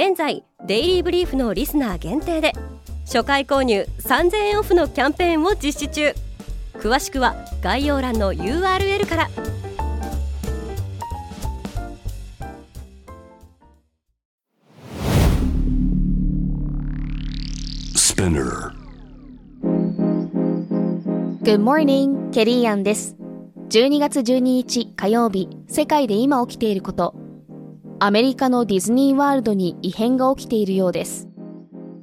現在デイリーブリーフのリスナー限定で初回購入3000円オフのキャンペーンを実施中。詳しくは概要欄の URL から。E Good morning, ケリーアンです。12月12日火曜日世界で今起きていることアメリカのディズニーワールドに異変が起きているようです。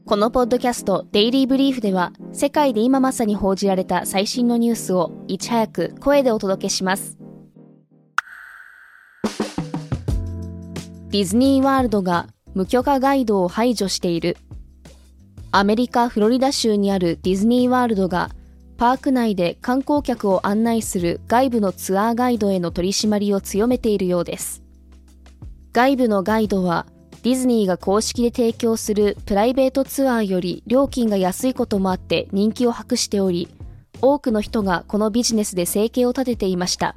このポッドキャストデイリーブリーフでは世界で今まさに報じられた最新のニュースをいち早く声でお届けします。ディズニーワールドが無許可ガイドを排除している。アメリカ・フロリダ州にあるディズニーワールドがパーク内で観光客を案内する外部のツアーガイドへの取り締まりを強めているようです。外部のガイドはディズニーが公式で提供するプライベートツアーより料金が安いこともあって人気を博しており、多くの人がこのビジネスで生計を立てていました。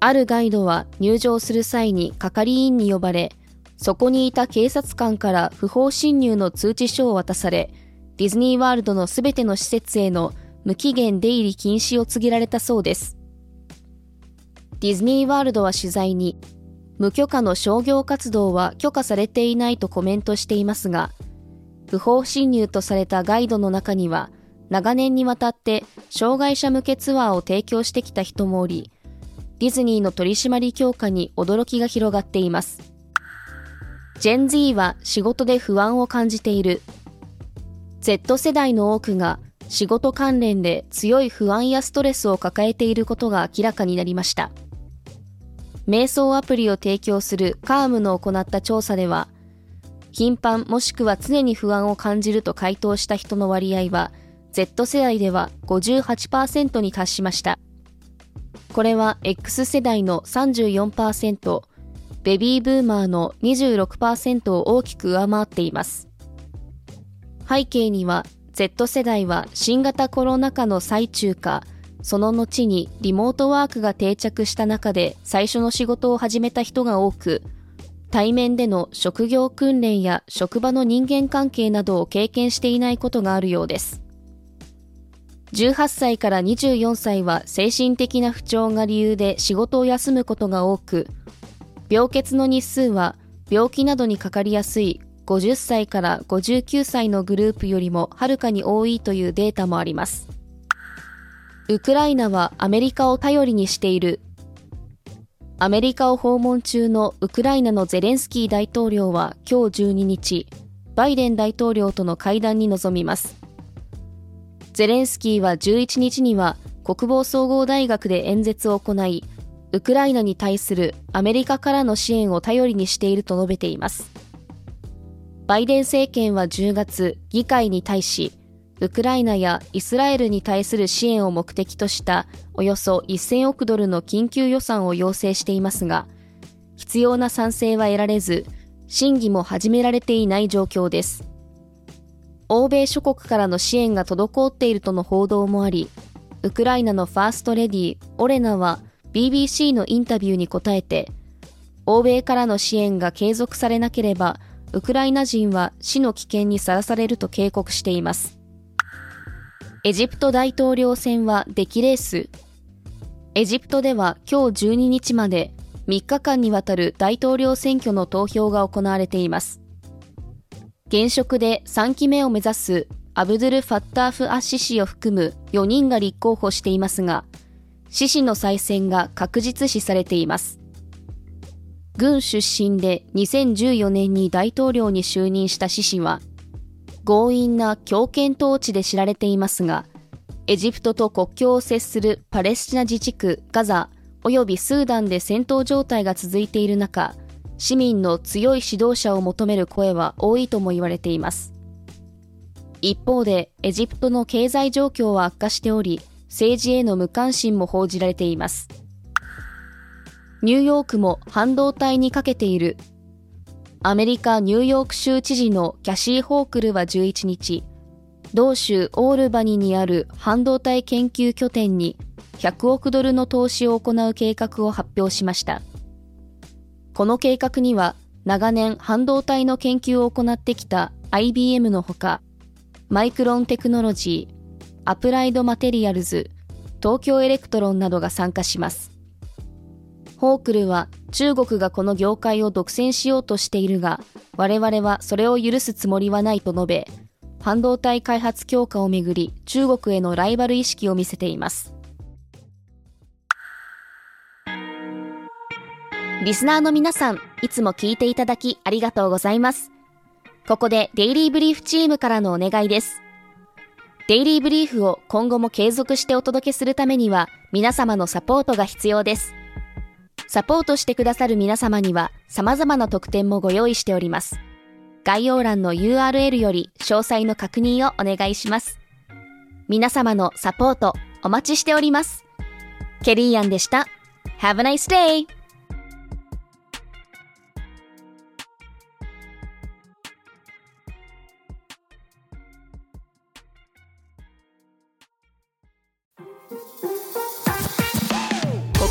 あるガイドは入場する際に係員に呼ばれ、そこにいた警察官から不法侵入の通知書を渡され、ディズニーワールドのすべての施設への無期限出入り禁止を告げられたそうです。ディズニーワールドは取材に、無許可の商業活動は許可されていないとコメントしていますが、不法侵入とされたガイドの中には、長年にわたって障害者向けツアーを提供してきた人もおり、ディズニーの取り締まり強化に驚きが広がっています。ジェン Z は仕事で不安を感じている。Z 世代の多くが仕事関連で強い不安やストレスを抱えていることが明らかになりました。瞑想アプリを提供するカームの行った調査では、頻繁もしくは常に不安を感じると回答した人の割合は、Z 世代では58%に達しました。これは X 世代の34%、ベビーブーマーの26%を大きく上回っています。背景には Z 世代は新型コロナ禍の最中かその後にリモートワークが定着した中で最初の仕事を始めた人が多く、対面での職業訓練や職場の人間関係などを経験していないことがあるようです。18歳から24歳は精神的な不調が理由で仕事を休むことが多く、病欠の日数は病気などにかかりやすい50歳から59歳のグループよりもはるかに多いというデータもあります。ウクライナはアメリカを頼りにしている。アメリカを訪問中のウクライナのゼレンスキー大統領は今日12日、バイデン大統領との会談に臨みます。ゼレンスキーは11日には国防総合大学で演説を行い、ウクライナに対するアメリカからの支援を頼りにしていると述べています。バイデン政権は10月、議会に対し、ウクライナやイスラエルに対する支援を目的としたおよそ1000億ドルの緊急予算を要請していますが、必要な賛成は得られず、審議も始められていない状況です。欧米諸国からの支援が滞っているとの報道もあり、ウクライナのファーストレディオレナは BBC のインタビューに答えて、欧米からの支援が継続されなければ、ウクライナ人は死の危険にさらされると警告しています。エジプト大統領選は出来レース。エジプトでは今日12日まで3日間にわたる大統領選挙の投票が行われています。現職で3期目を目指すアブドゥル・ファッターフ・アッシ氏を含む4人が立候補していますが、シ氏の再選が確実視されています。軍出身で2014年に大統領に就任したシ氏は、強引な強権統治で知られていますが、エジプトと国境を接するパレスチナ自治区ガザ及びスーダンで戦闘状態が続いている中、市民の強い指導者を求める声は多いとも言われています。一方で、エジプトの経済状況は悪化しており、政治への無関心も報じられています。ニューヨークも半導体にかけている。アメリカ・ニューヨーク州知事のキャシー・ホークルは11日、同州オールバニにある半導体研究拠点に100億ドルの投資を行う計画を発表しました。この計画には長年半導体の研究を行ってきた IBM のほか、マイクロンテクノロジー、アプライドマテリアルズ、東京エレクトロンなどが参加します。ホークルは中国がこの業界を独占しようとしているが、我々はそれを許すつもりはないと述べ、半導体開発強化をめぐり中国へのライバル意識を見せています。リスナーの皆さん、いつも聞いていただきありがとうございます。ここでデイリーブリーフチームからのお願いです。デイリーブリーフを今後も継続してお届けするためには皆様のサポートが必要です。サポートしてくださる皆様には様々な特典もご用意しております。概要欄の URL より詳細の確認をお願いします。皆様のサポートお待ちしております。ケリーアンでした。Have a nice day!